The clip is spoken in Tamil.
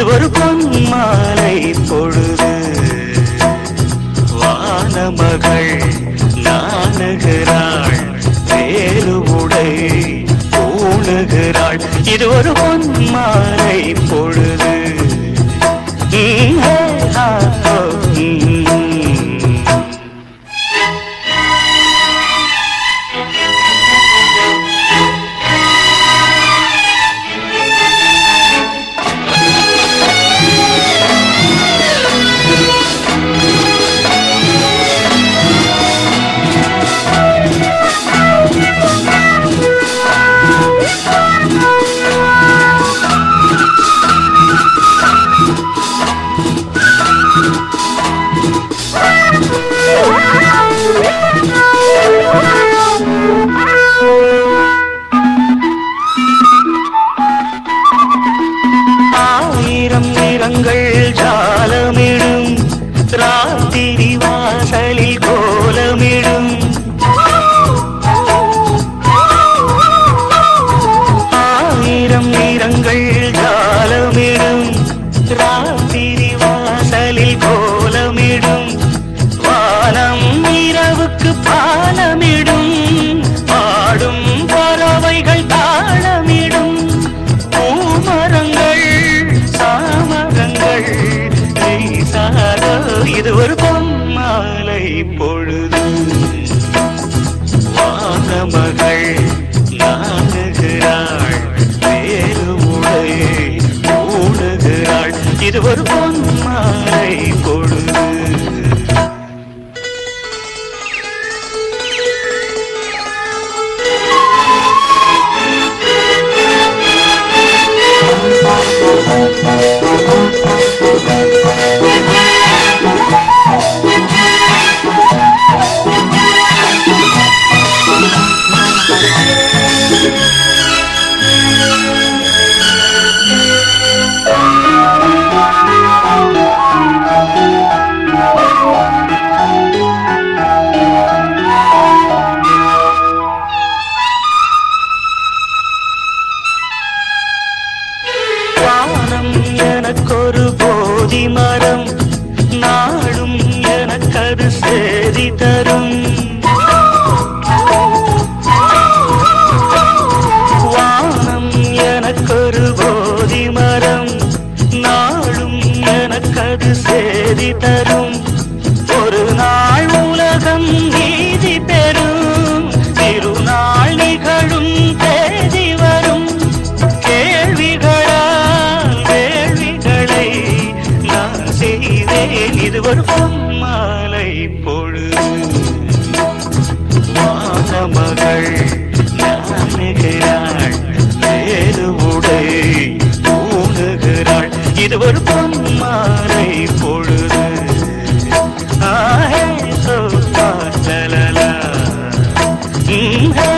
இது ஒரு பொன்மாலை பொழுது. வானமகள் நானகிறாள் வேலுவுடை பூணுகிறாள் இது ஒரு பொன்மாலை பொழுது. ஆ திரிவாசலில் கோலமிடும். வானம் இரவுக்கு பாலமிடும். பாடும் பறவைகள் தாளமிடும். பூமரங்கள் சாமரங்கள் இது ஒரு சேதி தரும். வானம் எனக்கொரு போதி மரம் நாளும் எனக்கது சேதி தரும். ஒரு நாள் உலகம் நீதி பெறும் திருநாள் நிகழும் தேதி வரும். கேள்விகளால் கேள்விகளை நான் செய்தேன் இது ஒரு பொம்மாலை இது ஒரு பொம்மாலை பொழுது. ஆஹே சோப்பா சலலா ம், ஹே